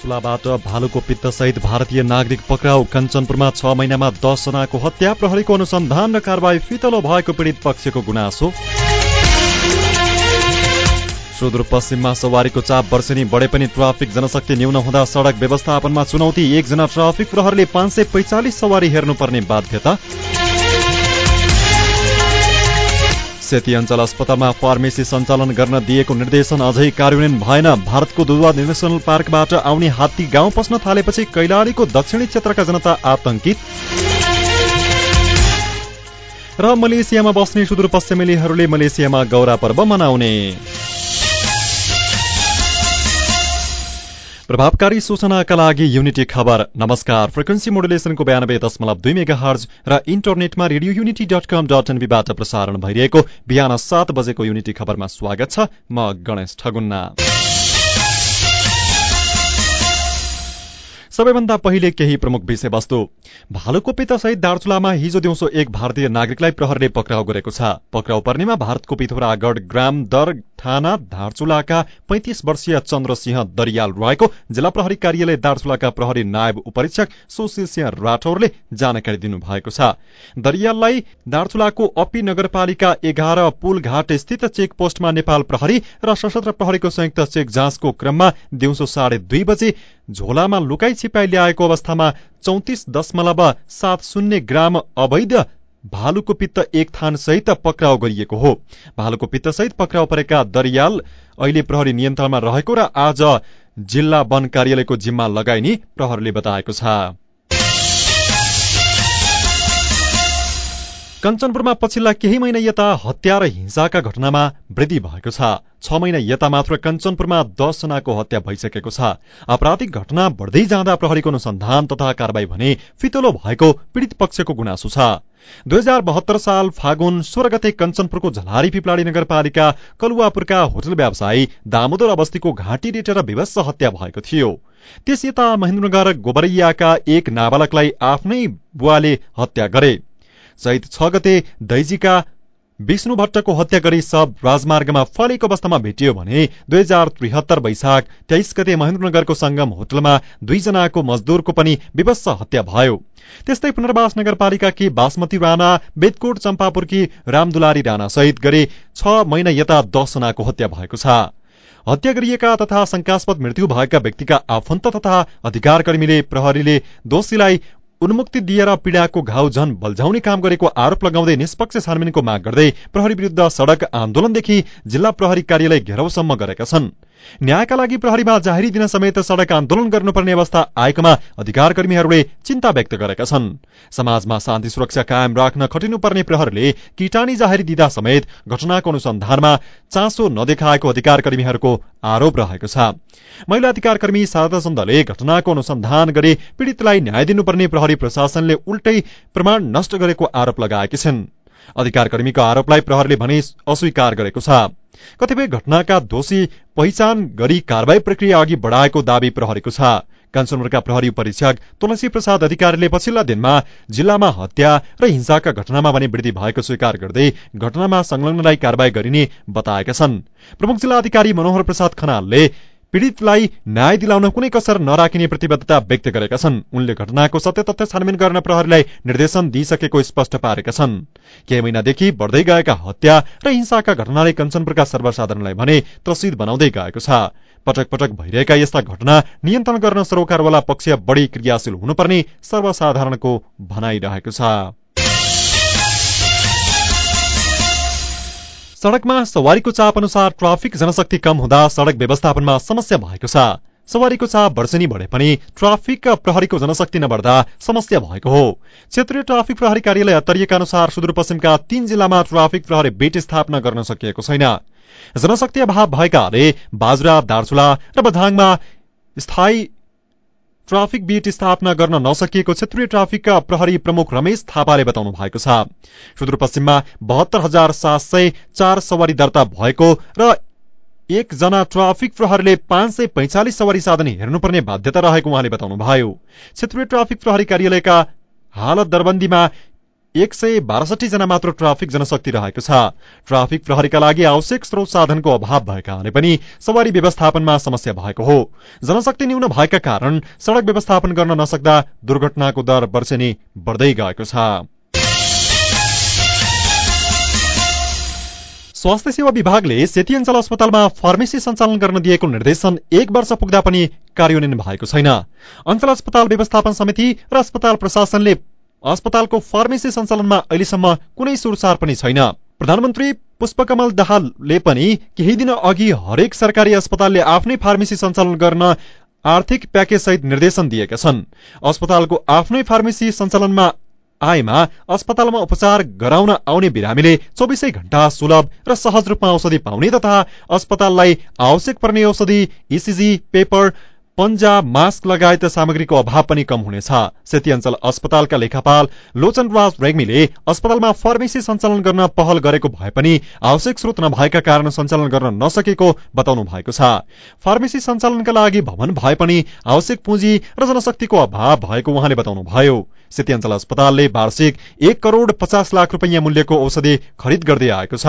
दार्चुलाबाट भालुको पित्तसहित भारतीय नागरिक पक्राउ कञ्चनपुरमा छ महिनामा दसजनाको हत्या प्रहरीको अनुसन्धान र कारवाही फितलो भएको पीडित पक्षको गुनासो। सुदूरपश्चिममा सवारीको चाप वर्षेनी बढे पनि ट्राफिक जनशक्ति न्यून हुँदा सड़क व्यवस्थापनमा चुनौती एकजना ट्राफिक प्रहरले पाँच सवारी हेर्नुपर्ने बाध्यता। सेती अञ्चल अस्पतालमा फार्मेसी सञ्चालन गर्न दिएको निर्देशन अझै कार्यान्वयन भएन। भारतको दुधवा नेसनल पार्कबाट आउने हात्ती गाउँ पस्न थालेपछि कैलालीको दक्षिणी क्षेत्रका जनता आतंकित। र मलेसियामा बस्ने सुदूरपश्चिमेलीहरूले मलेसियामा गौरा पर्व मनाउने। प्रभावकारी सूचनाका लागि युनिटी खबर। नमस्कार। फ्रिक्वेन्सी मोडुलेसनको बयानब्बे दशमलव दुई मेगा हर्ज र इन्टरनेटमा radio Unity dot com dot एनबीबाट प्रसारण भइरहेको बिहान सात बजेको युनिटी खबरमा स्वागत छ। म गणेश ठगुन्ना। सबैभन्दा पहिले केही प्रमुख विषयवस्तु। भालुको दार्चुलामा हिजो दिउँसो एक भारतीय नागरिकलाई प्रहरले पक्राउ गरेको छ। पक्राउ पर्नेमा भारतको पिथोरागढ ग्राम दर थाना दार्चुलाका पैंतिस वर्षीय चन्द्रसिंह दरियाल रहेको जिल्ला प्रहरी कार्यालय दार्चुलाका प्रहरी नायब उपरीक्षक सुशील सिंह राठौरले जानकारी दिनुभएको छ। दरियाललाई दार्चुलाको अपी नगरपालिका एघार पुलघाट स्थित चेक पोस्टमा नेपाल प्रहरी र सशस्त्र प्रहरीको संयुक्त चेक जाँचको क्रममा दिउँसो साढे दुई बजे झोलामा लुकाई छिपाई ल्याएको अवस्थामा चौतिस दशमलव सात शून्य ग्राम अवैध भालुको पित्त एक थान सहित पक्राउ गरिएको हो। भालुको पित्त सहित पक्राउ परेका दरियाल अहिले प्रहरी नियन्त्रणमा रहेको र आज जिल्ला वन कार्यालयको जिम्मा लगाइने प्रहरले बताएको छ। कञ्चनपुरमा पछिल्ला केही महिना यता हत्या र हिंसाका घटनामा वृद्धि भएको छ। छ महिना यता मात्र कञ्चनपुरमा दसजनाको हत्या भइसकेको छ। आपराधिक घटना बढ्दै जाँदा प्रहरीको अनुसन्धान तथा कारवाही भने फितलो भएको पीड़ित पक्षको गुनासो छ। दुई हजार बहत्तर साल फागुन सोह्र गते कञ्चनपुरको झलारी पिपलाडी नगरपालिका कलुवापुरका होटल व्यवसायी दामोदर अवस्थीको घाँटी रेटेर विवश हत्या भएको थियो। त्यस यता महेन्द्रनगर गोबरैयाका एक नाबालकलाई आफ्नै बुवाले हत्या गरे। चैत छ गते दैजीका विष्णु भट्टको हत्या गरी सब राजमार्गमा फलेको अवस्थामा भेटियो भने दुई हजार त्रिहत्तर वैशाख तेइस गते महेन्द्रनगरको संगम होटलमा दुईजनाको मजदूरको पनि विवश हत्या भयो। त्यस्तै पुनर्वास नगरपालिकाकी बासमती राणा बेदकोट चम्पापुरकी रामदुलारी राणा सहित गरी छ महिना यता दसजनाको हत्या भएको छ। हत्या गरिएका तथा शंकास्पद मृत्यु भएका व्यक्तिका आफन्त तथा अधिकारकर्मीले प्रहरीले दोषीलाई उन्मुक्ति दिएर पीड़ाको घाउ झन बल्झाउने काम गरेको आरोप लगाउँदै निष्पक्ष छानबिनको माग गर्दै प्रहरी विरूद्ध सड़क आन्दोलनदेखि जिल्ला प्रहरी कार्यालय घेराउसम्म गरेका छन्। न्यायका लागि प्रहरीमा जाहेरी दिन समेत सड़क आन्दोलन गर्नुपर्ने अवस्था आएकोमा अधिकार कर्मीहरूले चिन्ता व्यक्त गरेका छन्। समाजमा शान्ति सुरक्षा कायम राख्न खटिनुपर्ने प्रहरले किटानी जाहेरी दिँदा समेत घटनाको अनुसन्धानमा चासो नदेखाएको अधिकार कर्मीहरूको आरोप रहेको छ। महिला अधिकार कर्मी शारदा चन्दले घटनाको अनुसन्धान गरी पीड़ितलाई न्याय दिनुपर्ने प्रहरी प्रशासनले उल्टै प्रमाण नष्ट गरेको आरोप लगाएकी छिन्। अधिकार कर्मीको आरोपलाई प्रहरले भने अस्वीकार गरेको छ। कतिपय घटनाका दोषी पहिचान गरी कारवाही प्रक्रिया अघि बढाएको दावी प्रहरीको छ। कञ्चनपुरका प्रहरी परीक्षक तुलसी प्रसाद अधिकारीले पछिल्ला दिनमा जिल्लामा हत्या र हिंसाका घटनामा भने वृद्धि भएको स्वीकार गर्दै घटनामा संलग्नलाई कारवाही गरिने बताएका छन्। प्रमुख जिल्ला अधिकारी मनोहर प्रसाद खनालले पीड़ितलाई न्याय दिलाउन कुनै कसर नराखिने प्रतिबद्धता व्यक्त गरेका छन्। उनले घटनाको सत्य तथ्य छानबिन गर्न प्रहरीलाई निर्देशन दिइसकेको स्पष्ट पारेका छन्। केही महिनादेखि बढ्दै गएका हत्या र हिंसाका घटनाले कञ्चनपुरका सर्वसाधारणलाई भने त्रसित बनाउँदै गएको छ। पटक पटक भइरहेका यस्ता घटना नियन्त्रण गर्न सरोकारवाला पक्ष बढी क्रियाशील हुनुपर्ने सर्वसाधारणको भनाइरहेको छ। सड़कमा सवारीको चाप अनुसार ट्राफिक जनशक्ति कम हुँदा सड़क व्यवस्थापनमा समस्या भएको छ। सवारीको चाप वर्षेनी बढे पनि ट्राफिक प्रहरीको जनशक्ति नबढ्दा समस्या भएको हो। क्षेत्रीय ट्राफिक प्रहरी कार्यालय अत्तरिएका अनुसार सुदूरपश्चिमका तीन जिल्लामा ट्राफिक प्रहरी बेट स्थापना गर्न सकिएको छैन। जनशक्ति अभाव भएकाले बाजुरा दार्चुला र बझाङमा स्थायी ट्राफिक बीट स्थापना गर्न नसकिएको क्षेत्रीय ट्राफिकका प्रहरी प्रमुख रमेश थापाले बताउनु भएको छ। सुदूरपश्चिममा बहत्तर हजार सात सय चार सवारी दर्ता भएको र एकजना ट्राफिक प्रहरीले पाँच सय पैंचालिस सवारी साधन हेर्नुपर्ने बाध्यता रहेको उहाँले बताउनुभयो। क्षेत्रीय ट्राफिक प्रहरी कार्यालयका हालत दरबन्दीमा एक सय बासठी जना मात्र ट्राफिक जनशक्ति रहेको छ। ट्राफिक प्रहरीका लागि आवश्यक स्रोत साधनको अभाव भएका भने पनि सवारी व्यवस्थापनमा समस्या भएको हो। जनशक्ति न्यून भएका कारण सड़क व्यवस्थापन गर्न नसक्दा दुर्घटनाको दर वर्षेनी बढ्दै गएको छ। स्वास्थ्य सेवा विभागले सेती अञ्चल अस्पतालमा फार्मेसी सञ्चालन गर्न दिएको निर्देशन एक वर्ष पुग्दा पनि कार्यान्वयन भएको छैन। अञ्चल अस्पताल व्यवस्थापन समिति र अस्पताल प्रशासनले अस्पतालको फार्मेसी सञ्चालनमा अहिलेसम्म कुनै सुरसार पनि छैन। प्रधानमन्त्री पुष्पकमल दाहालले पनि केही दिन अघि हरेक सरकारी अस्पतालले आफ्नै फार्मेसी सञ्चालन गर्न आर्थिक प्याकेज सहित निर्देशन दिएका छन्। अस्पतालको आफ्नै फार्मेसी सञ्चालनमा आएमा अस्पतालमा उपचार गराउन आउने बिरामीले चौबिसै घण्टा सुलभ र सहज रूपमा औषधि पाउने तथा अस्पताललाई आवश्यक पर्ने औषधि इसिजी पेपर पन्जा मास्क लगायत सामग्रीको अभाव पनि कम हुनेछ। सेती अञ्चल अस्पतालका लेखापाल लोचन राज रेग्मीले अस्पतालमा फार्मेसी सञ्चालन गर्न पहल गरेको भए पनि आवश्यक स्रोत नभएका कारण सञ्चालन गर्न नसकेको बताउनु भएको छ। फार्मेसी सञ्चालनका लागि भवन भए पनि आवश्यक पुँजी र जनशक्तिको अभाव भएको उहाँले बताउनु भयो सेती अञ्चल अस्पतालले वार्षिक एक करोड़ पचास लाख रुपियाँ मूल्यको औषधि खरिद गर्दै आएको छ।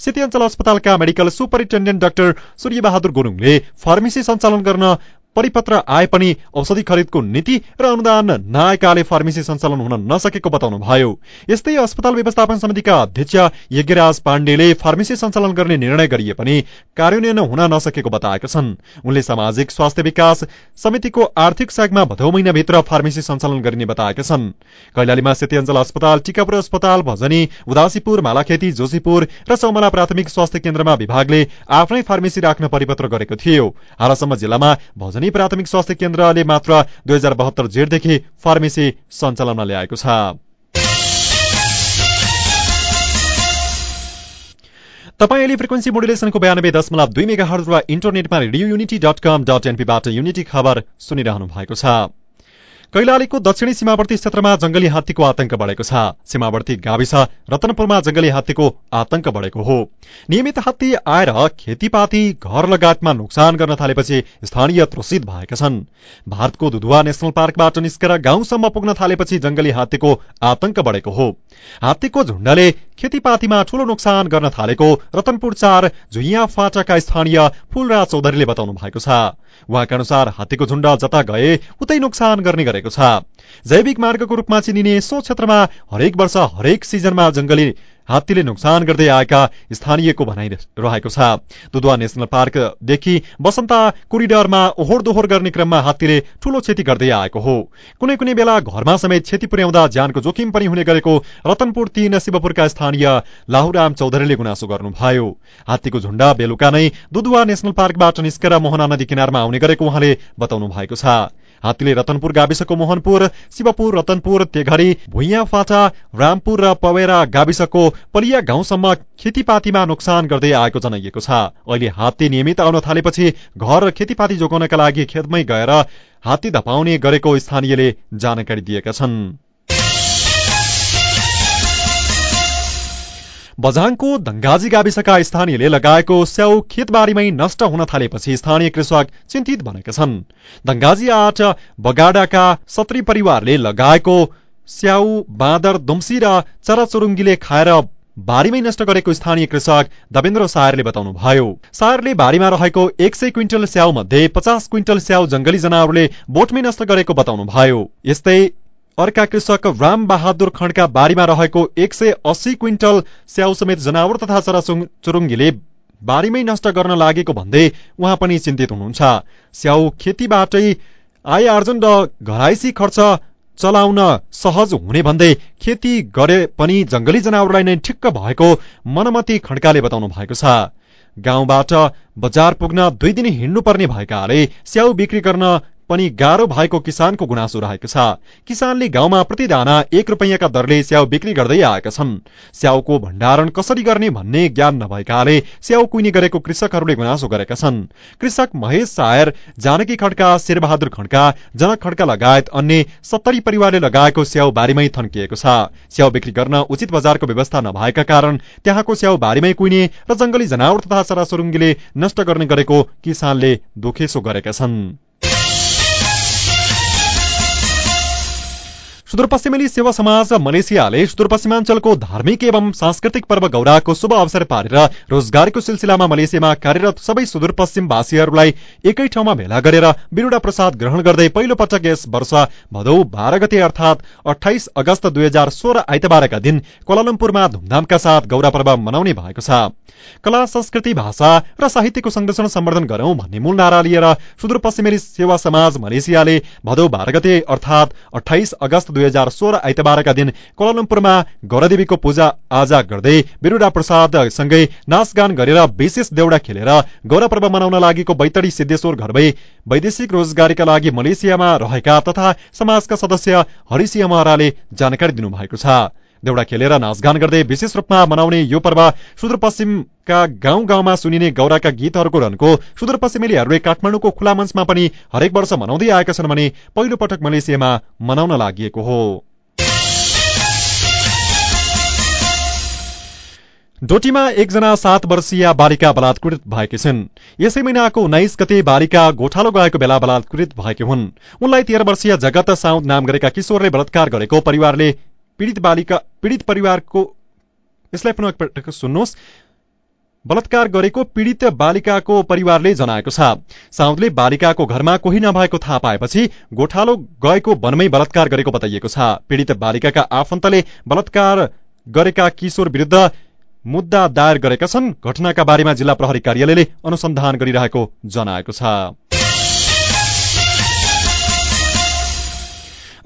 सेती अञ्चल अस्पतालका मेडिकल सुपरिन्टेण्डेन्ट डाक्टर सूर्यबहादुर गुरुङले फार्मेसी सञ्चालन गर्न परिपत्र आए पनि औषधि खरिदको नीति र अनुदान नआएकाले फार्मेसी सञ्चालन हुन नसकेको बताउनु भयो यस्तै अस्पताल व्यवस्थापन समितिका अध्यक्ष यज्ञराज पाण्डेले फार्मेसी सञ्चालन गर्ने निर्णय गरिए पनि कार्यान्वयन हुन नसकेको बताएका छन्। उनले सामाजिक स्वास्थ्य विकास समितिको आर्थिक सहयोगमा भदौ महिनाभित्र फार्मेसी सञ्चालन गरिने बताएका छन्। कैलालीमा सेती अञ्चल अस्पताल टिकापुर अस्पताल भजनी उदासीपुर मालाखेती जोशीपुर र चौमला प्राथमिक स्वास्थ्य केन्द्रमा विभागले आफ्नै फार्मेसी राख्न परिपत्र गरेको थियो। हालसम्म जिल्लामा भजनी प्राथमिक स्वास्थ्य केन्द्रले मात्र दुई हजार बहत्तर जेठदेखि फार्मेसी सञ्चालनमा ल्याएको छ। तपाईँ फ्रिक्वेन्सी मोडुलेसनको बयानब्बे दशमलव दुई मेगा इन्टरनेटमा radio Unity dot com dot एनपीबाट Unity खबर सुनिरहनु भएको छ। कैलालीको दक्षिणी सीमावर्ती क्षेत्रमा जंगली हात्तीको आतंक बढेको छ। सीमावर्ती गाविस रतनपुरमा जंगली हात्तीको आतंक बढेको हो। नियमित हात्ती आएर खेतीपाती घर लगायतमा नोक्सान गर्न थालेपछि स्थानीय त्रसित भएका छन्। भारतको दुधुवा नेशनल पार्कबाट निस्केर गाउँसम्म पुग्न थालेपछि जंगली हात्तीको आतंक बढेको हो। हात्तीको झुण्डले खेतीपातीमा ठूलो नोक्सान गर्न थालेको रतनपुर चार झुइया फाटाका स्थानीय फूलराज चौधरीले बताउनु भएको छ। उहाँका अनुसार हात्तीको झुण्ड जता गए उतै नोक्सान गर्ने गरेको छ। जैविक मार्गको रूपमा चिनिने सो क्षेत्रमा हरेक वर्ष हरेक सिजनमा जंगली हात्तीले नोक्सान गर्दै आएका स्थानीयको भनाइ रहेको छ। दुधवा नेशनल पार्कदेखि बसन्ता कोरिडरमा ओहोर दोहोर गर्ने क्रममा हात्तीले ठूलो क्षति गर्दै आएको हो। कुनै कुनै बेला घरमा समेत क्षति पुर्याउँदा ज्यानको जोखिम पनि हुने गरेको रतनपुर तीन शिवपुरका स्थानीय लाहुराम चौधरीले गुनासो गर्नुभयो। हात्तीको झुण्ड बेलुका नै दुधुवा नेशनल पार्कबाट निस्केर मोहना नदी किनारमा आउने गरेको उहाँले बताउनु भएको छ। हात्तीले रतनपुर गाविसको मोहनपुर शिवपुर रतनपुर तेघरी भुइया फाटा रामपुर र पवेरा गाविसको पलिया गाउँसम्म खेतीपातीमा नोक्सान गर्दै आएको जनाइएको छ। अहिले हात्ती नियमित आउन थालेपछि घर र खेतीपाती जोगाउनका लागि खेतमै गएर हात्ती धपाउने गरेको स्थानीयले जानकारी दिएका छन्। बझाङको दङ्गाजी गाविसका स्थानीयले लगाएको स्याउ खेतबारीमै नष्ट हुन थालेपछि स्थानीय कृषक चिन्तित बनेका छन्। दङ्गाजी आठ बगाडाका सत्री परिवारले लगाएको स्याउ बाँदर दुम्सी र चराचुरुङ्गीले खाएर बारीमै नष्ट गरेको स्थानीय कृषक दवेन्द्र सायरले बताउनु भयो सायरले बारीमा रहेको एक सय क्विन्टल स्याउ मध्ये पचास क्विन्टल स्याउ जंगली जनावरले बोटमै नष्ट गरेको बताउनु भयो यस्तै अर्का कृषक राम बहादुर खण्डका बारीमा रहेको एक सय अस्सी क्विन्टल स्याउ समेत जनावर तथा चराचुरुङ्गीले बारीमै नष्ट गर्न लागेको भन्दै उहाँ पनि चिन्तित हुनुहुन्छ। स्याउ खेतीबाटै आय आर्जन र घराइसी खर्च चलाउन सहज हुने भन्दै खेती गरे पनि जंगली जनावरलाई नै ठिक्क भएको मनमती खड्काले बताउनु भएको छ। गाउँबाट बजार पुग्न दुई दिन हिँड्नु पर्ने भएकाले स्याउ बिक्री गर्न पनि गाह्रो भएको किसानको गुनासो रहेको छ। किसानले गाउँमा प्रतिदाना एक रुपियाँका दरले स्याउ बिक्री गर्दै आएका छन्। स्याउको भण्डारण कसरी गर्ने भन्ने ज्ञान नभएकाले स्याउ कुइने गरेको कृषकहरूले गुनासो गरेका छन्। कृषक महेश सायर जानकी खड्का शेरबहादुर खड्का जनक खड्का लगायत अन्य सत्तरी परिवारले लगाएको स्याउ बारीमै थन्किएको छ। स्याउ बिक्री गर्न उचित बजारको व्यवस्था नभएका कारण त्यहाँको स्याउ बारीमै कुइने र जंगली जनावर तथा चराचुरुङ्गीले नष्ट गर्ने गरेको किसानले दुखेसो गरेका छन्। सुदूरपश्चिमेली सेवा समाज मलेसियाले सुदूरपश्चिमाञ्चलको धार्मिक एवं सांस्कृतिक पर्व गौराको शुभ अवसर पारेर रोजगारीको सिलसिलामा मलेसियामा कार्यरत सबै सुदूरपश्चिमवासीहरूलाई एकै ठाउँमा भेला गरेर बिरुडा प्रसाद ग्रहण गर्दै पहिलो पटक यस वर्ष भदौ बाह्र गते अर्थात् अठाइस अगस्त दुई हजार सोह्र आइतबारका दिन कोलालम्पुरमा धुमधामका साथ गौरा पर्व मनाउने भएको छ। कला संस्कृति भाषा र साहित्यको संरक्षण सम्वर्धन गरौं भन्ने मूल नारा लिएर सुदूरपश्चिमेली सेवा समाज मलेसियाले भदौ बाह्र गते अर्थात् अठाइस अगस्त दुई हजार सोह्र आइतबारका दिन कोलालम्पुरमा गौरादेवीको पूजा आजा गर्दै बिरुडा प्रसाद सँगै नाचगान गरेर विशेष देउडा खेलेर गौरा पर्व मनाउन लागेको बैतडी सिद्धेश्वर घर भई वैदेशिक रोजगारीका लागि मलेसियामा रहेका तथा समाजका सदस्य हरिसिंह महराले जानकारी दिनुभएको छ। देउडा खेलेर नाचगान गर्दै विशेष रूपमा मनाउने यो पर्व सुदूरपश्चिमका गाउँ गाउँमा सुनिने गौराका गीतहरूको रनको सुदूरपश्चिमेलीहरूले काठमाडौँको खुला मञ्चमा पनि हरेक वर्ष मनाउँदै आएका छन् भने पहिलो पटक मलेसियामा मनाउन लागि हो। डोटीमा एकजना सात वर्षीय बालिका बलात्कृत भएकी छिन्। यसै महिनाको उन्नाइस गते बालिका गोठालो गएको बेला बलात्कृत भएकी हुन्। उनलाई तेह्र वर्षीय जगत साउद नाम गरेका किशोरले बलात्कार गरेको परिवारले पीडित बालिका पीडित परिवारको यसलाई पुनः एकपटक सुन्नुहोस्। बलात्कार गरेको पीडित बालिकाको परिवारले जनाएको छ। साउदले बालिकाको घरमा कोही नभएको थाहा पाएपछि गोठालो गएको वनमै बलात्कार गरेको बताइएको छ। पीडित बालिकाका आफन्तले बलात्कार गरेका किशोर विरुद्ध मुद्दा दायर गरेका छन्। घटनाका बारेमा जिल्ला प्रहरी कार्यालयले अनुसन्धान गरिरहेको जनाएको छ।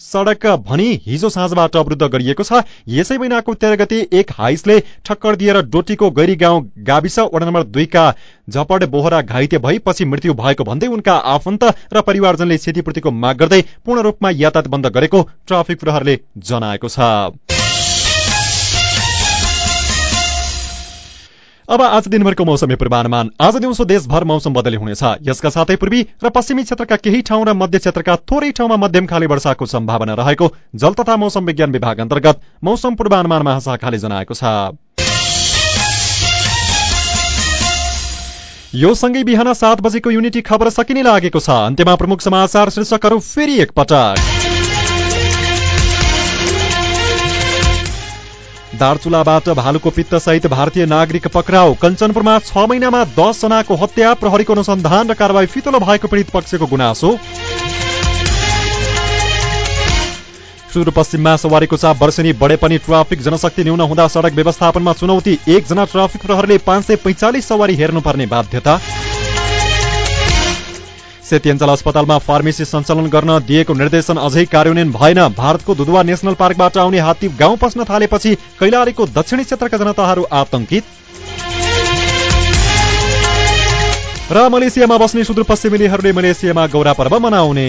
सड़क भनी हिजो साँझबाट अवरुद्ध गरिएको छ। यसै महिनाको तेह्र गति एक हाइसले ठक्कर दिएर डोटीको गैरी गाउँ गाविस वडा नम्बर दुईका झपड बोहरा घाइते भई पछि मृत्यु भएको भन्दै उनका आफन्त र परिवारजनले क्षतिपूर्तिको माग गर्दै पूर्ण रूपमा यातायात बन्द गरेको ट्राफिक प्रहरले जनाएको छ। अब आज दिनभरको मौसमी पूर्वानुमान। आज दिउँसो देशभर मौसम बदली हुनेछ। यसका साथै पूर्वी र पश्चिमी क्षेत्रका केही ठाउँ र मध्य क्षेत्रका थोरै ठाउँमा मध्यम खाली वर्षाको सम्भावना रहेको जल तथा मौसम विज्ञान विभाग अन्तर्गत मौसम पूर्वानुमान महाशाखाले जनाएको छ। यो सँगै बिहान सात बजेको युनिटी खबर सकिने लागेको छ। अन्त्यमा प्रमुख समाचार शीर्षकहरू फेरि एकपटक। दार्चुलाबाट भालुको पित्तसहित भारतीय नागरिक पक्राउ। कञ्चनपुरमा छ महिनामा दस जनाको हत्या प्रहरीको अनुसन्धान र कारवाही फितलो भएको पीडित पक्षको गुनासो। सुदूरपश्चिममा सवारीको चाप वर्षेनी बढे पनि ट्राफिक जनशक्ति न्यून हुँदा सड़क व्यवस्थापनमा चुनौती। एकजना ट्राफिक प्रहरले पाँच सय पैंचालिस सवारी हेर्नुपर्ने बाध्यता। सेती अञ्चल अस्पतालमा फार्मेसी सञ्चालन गर्न दिएको निर्देशन अझै कार्यान्वयन भएन। भारतको दुधुवा नेसनल पार्कबाट आउने हात्ती गाउँ पस्न थालेपछि कैलालीको दक्षिणी क्षेत्रका जनताहरू आतंकित। र मलेसियामा बस्ने सुदूरपश्चिमेलीहरूले मलेसियामा गौरा पर्व मनाउने।